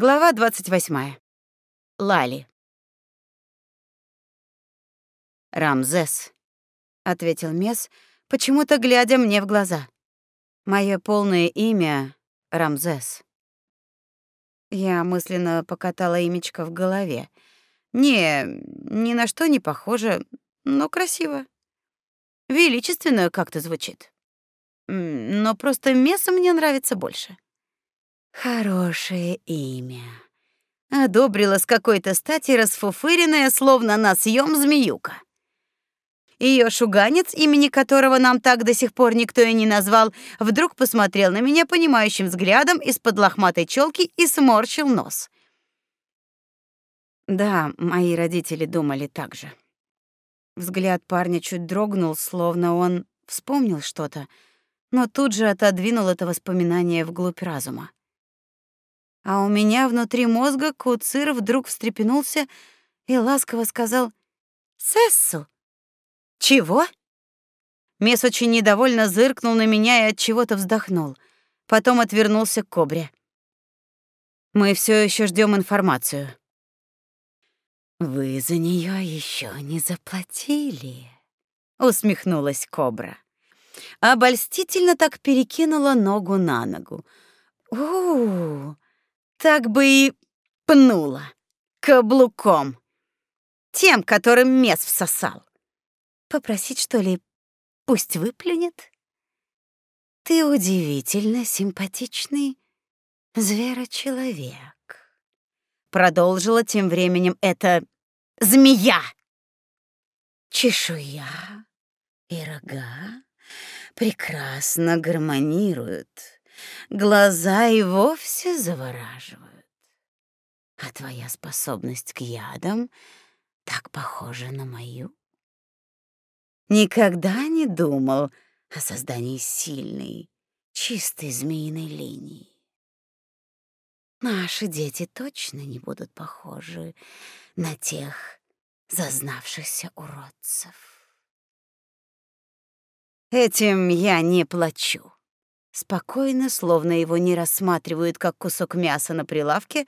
Глава 28. Лали. Рамзес, ответил Мес, почему-то глядя мне в глаза. Мое полное имя Рамзес. Я мысленно покатала имечко в голове. Не, ни на что не похоже, но красиво. Величественно как-то звучит. Но просто Мес мне нравится больше. Хорошее имя. Одобрила с какой-то стати расфуфыренная, словно на съем змеюка. Ее шуганец, имени которого нам так до сих пор никто и не назвал, вдруг посмотрел на меня понимающим взглядом из-под лохматой челки и сморщил нос. Да, мои родители думали так же. Взгляд парня чуть дрогнул, словно он вспомнил что-то, но тут же отодвинул это воспоминание вглубь разума а у меня внутри мозга Куцир вдруг встрепенулся и ласково сказал «Сессу». «Чего?» Мес очень недовольно зыркнул на меня и от чего-то вздохнул. Потом отвернулся к кобре. Мы все еще ждем информацию. Вы за нее еще не заплатили, усмехнулась кобра. Обольстительно так перекинула ногу на ногу. У, так бы и пнула каблуком. Тем, которым мес всосал. Попросить, что ли, пусть выплюнет? Ты удивительно симпатичный зверочеловек. Продолжила тем временем эта змея. Чешуя и рога прекрасно гармонируют глаза и вовсе завораживают. А твоя способность к ядам так похожа на мою. Никогда не думал о создании сильной, чистой змеиной линии. Наши дети точно не будут похожи на тех зазнавшихся уродцев. Этим я не плачу. Спокойно, словно его не рассматривают как кусок мяса на прилавке,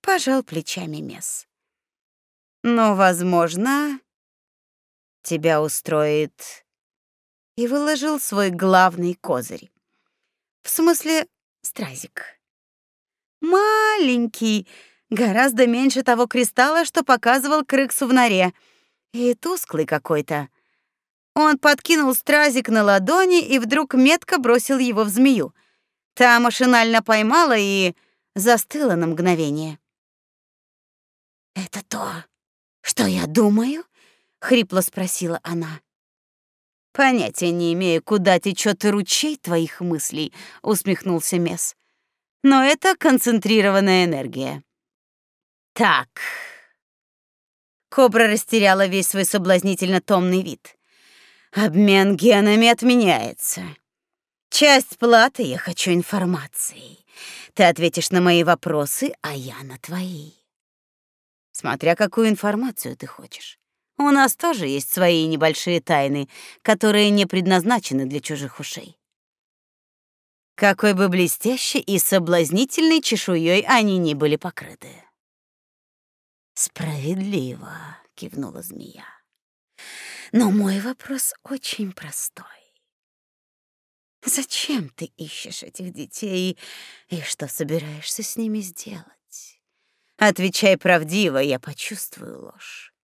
пожал плечами Мес. Но, возможно, тебя устроит и выложил свой главный козырь. В смысле, стразик. Маленький, гораздо меньше того кристалла, что показывал Крыксу в норе, и тусклый какой-то. Он подкинул стразик на ладони и вдруг метко бросил его в змею. Та машинально поймала и застыла на мгновение. «Это то, что я думаю?» — хрипло спросила она. «Понятия не имею, куда течет ручей твоих мыслей», — усмехнулся Мес. «Но это концентрированная энергия». «Так...» Кобра растеряла весь свой соблазнительно томный вид. Обмен генами отменяется. Часть платы я хочу информации. Ты ответишь на мои вопросы, а я на твои. Смотря какую информацию ты хочешь. У нас тоже есть свои небольшие тайны, которые не предназначены для чужих ушей. Какой бы блестящей и соблазнительной чешуей они ни были покрыты. Справедливо, кивнула змея. Но мой вопрос очень простой. Зачем ты ищешь этих детей и что собираешься с ними сделать? Отвечай правдиво, я почувствую ложь.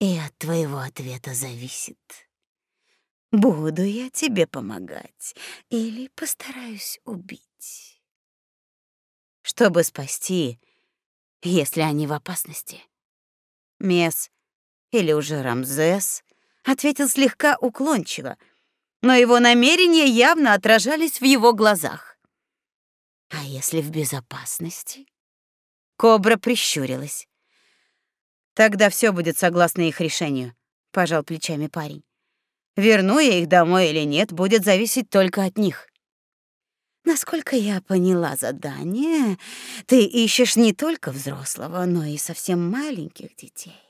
И от твоего ответа зависит, буду я тебе помогать или постараюсь убить. Чтобы спасти, если они в опасности. Мес или уже Рамзес, ответил слегка уклончиво, но его намерения явно отражались в его глазах. А если в безопасности? Кобра прищурилась. Тогда все будет согласно их решению, пожал плечами парень. Верну я их домой или нет, будет зависеть только от них. Насколько я поняла задание, ты ищешь не только взрослого, но и совсем маленьких детей.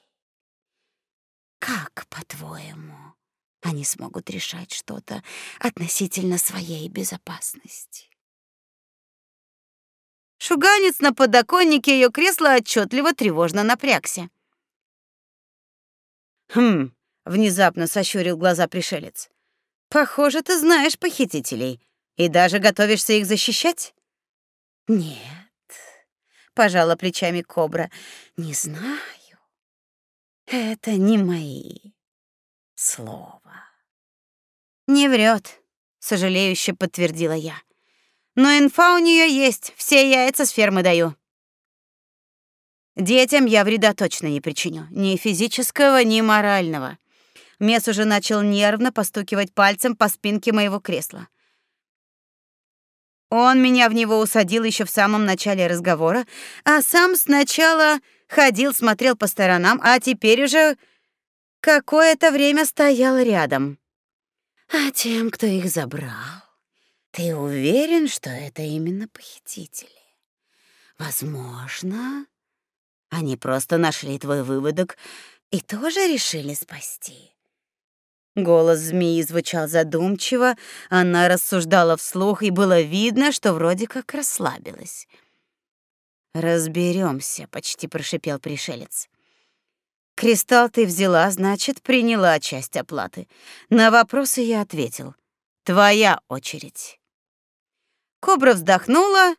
Как, по-твоему, они смогут решать что-то относительно своей безопасности? Шуганец на подоконнике ее кресла отчетливо тревожно напрягся. Хм, внезапно сощурил глаза пришелец. Похоже, ты знаешь похитителей и даже готовишься их защищать? Нет. Пожала плечами кобра. Не знаю. Это не мои слова. Не врет, сожалеюще подтвердила я. Но инфа у нее есть, все яйца с фермы даю. Детям я вреда точно не причиню, ни физического, ни морального. Мес уже начал нервно постукивать пальцем по спинке моего кресла. Он меня в него усадил еще в самом начале разговора, а сам сначала ходил, смотрел по сторонам, а теперь уже какое-то время стоял рядом. А тем, кто их забрал, ты уверен, что это именно похитители? Возможно, они просто нашли твой выводок и тоже решили спасти. Голос змеи звучал задумчиво, она рассуждала вслух, и было видно, что вроде как расслабилась. Разберемся, почти прошипел пришелец. Кристалл ты взяла, значит, приняла часть оплаты. На вопросы я ответил. Твоя очередь. Кобра вздохнула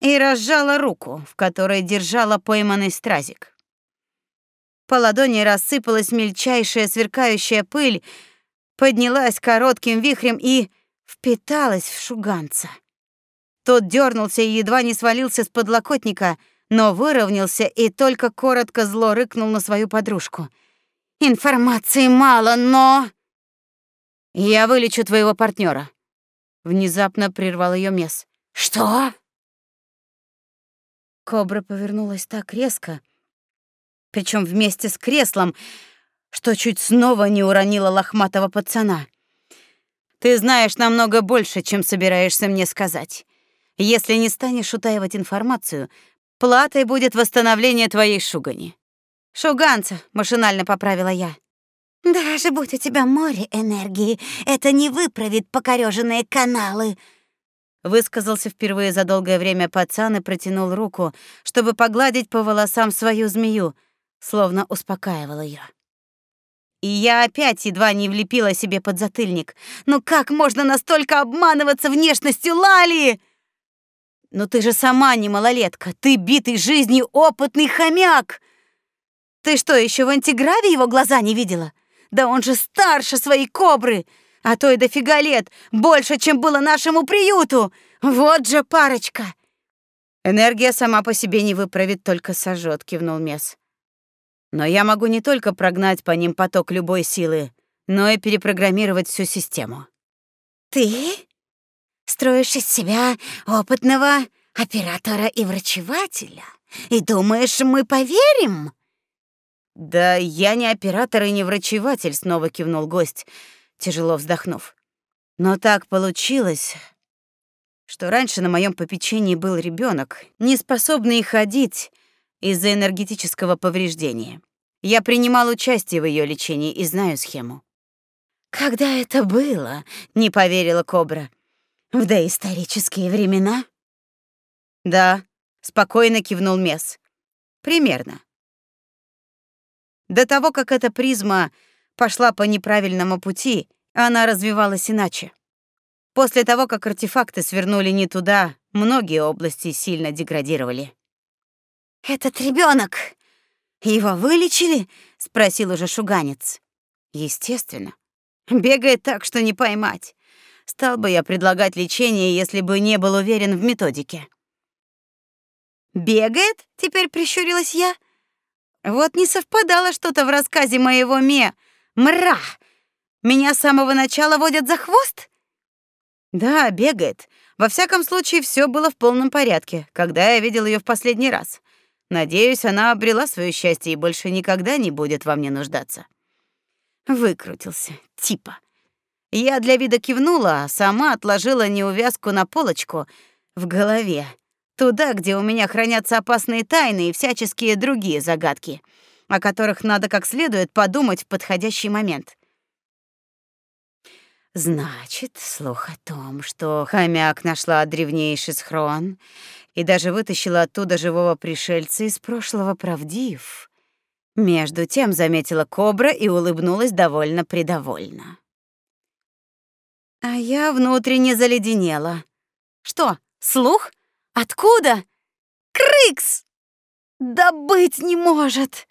и разжала руку, в которой держала пойманный стразик. По ладони рассыпалась мельчайшая сверкающая пыль, поднялась коротким вихрем и впиталась в шуганца. Тот дернулся и едва не свалился с подлокотника, но выровнялся и только коротко зло рыкнул на свою подружку. Информации мало, но я вылечу твоего партнера. Внезапно прервал ее Мес. Что? Кобра повернулась так резко, причем вместе с креслом, что чуть снова не уронила лохматого пацана. Ты знаешь намного больше, чем собираешься мне сказать. Если не станешь утаивать информацию, платой будет восстановление твоей шугани. Шуганца, машинально поправила я. Даже будь у тебя море энергии, это не выправит покорёженные каналы, Высказался впервые за долгое время пацан и протянул руку, чтобы погладить по волосам свою змею, словно успокаивал ее. И я опять едва не влепила себе под затыльник. Ну как можно настолько обманываться внешностью Лали? Ну ты же сама не малолетка, ты битый жизнью опытный хомяк. Ты что, еще в антиграве его глаза не видела? Да он же старше своей кобры а то и дофига лет, больше, чем было нашему приюту. Вот же парочка. Энергия сама по себе не выправит, только сожжет, кивнул Мес. Но я могу не только прогнать по ним поток любой силы, но и перепрограммировать всю систему. Ты строишь из себя опытного оператора и врачевателя и думаешь, мы поверим? Да я не оператор и не врачеватель, снова кивнул гость тяжело вздохнув. Но так получилось, что раньше на моем попечении был ребенок, не способный ходить из-за энергетического повреждения. Я принимал участие в ее лечении и знаю схему. Когда это было? не поверила Кобра. В доисторические времена? Да, спокойно кивнул Мес. Примерно. До того, как эта призма пошла по неправильному пути, она развивалась иначе. После того, как артефакты свернули не туда, многие области сильно деградировали. Этот ребенок, его вылечили? спросил уже шуганец. Естественно. Бегает так, что не поймать. Стал бы я предлагать лечение, если бы не был уверен в методике. Бегает? Теперь прищурилась я. Вот не совпадало что-то в рассказе моего Ме Мра! Меня с самого начала водят за хвост? Да, бегает. Во всяком случае, все было в полном порядке, когда я видел ее в последний раз. Надеюсь, она обрела свое счастье и больше никогда не будет во мне нуждаться. Выкрутился, типа. Я для вида кивнула, а сама отложила неувязку на полочку в голове, туда, где у меня хранятся опасные тайны и всяческие другие загадки, о которых надо как следует подумать в подходящий момент. Значит, слух о том, что хомяк нашла древнейший схрон и даже вытащила оттуда живого пришельца из прошлого правдив. Между тем заметила кобра и улыбнулась довольно-предовольно. А я внутренне заледенела. Что, слух? Откуда? Крикс! Да быть не может!